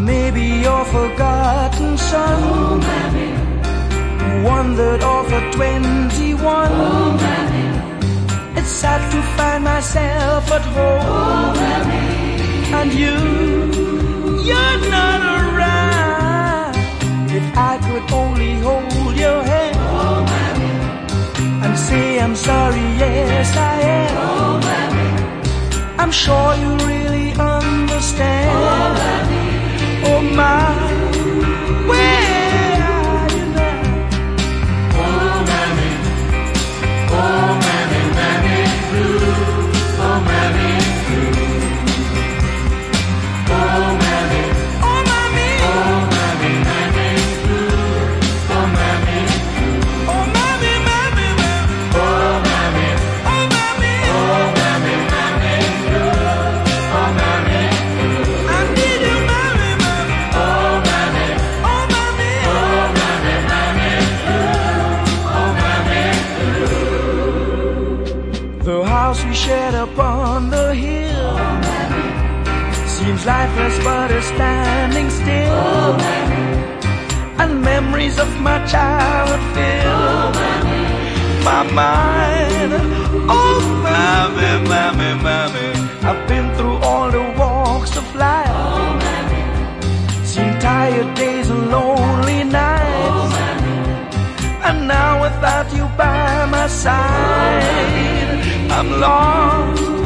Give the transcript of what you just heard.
maybe your forgotten son. Oh, Mammy. Wandered off at 21. Oh, Mammy. It's sad to find myself at home. Oh, Mammy. And you, you're not around. If I could only hold your hand. Oh, Mammy. And say I'm sorry, yes I am. Oh, Mammy. I'm sure you we upon the hill seems lifeless, but is standing still. And memories of my childhood fill my mind. Oh, mommy, mommy, I'm lost.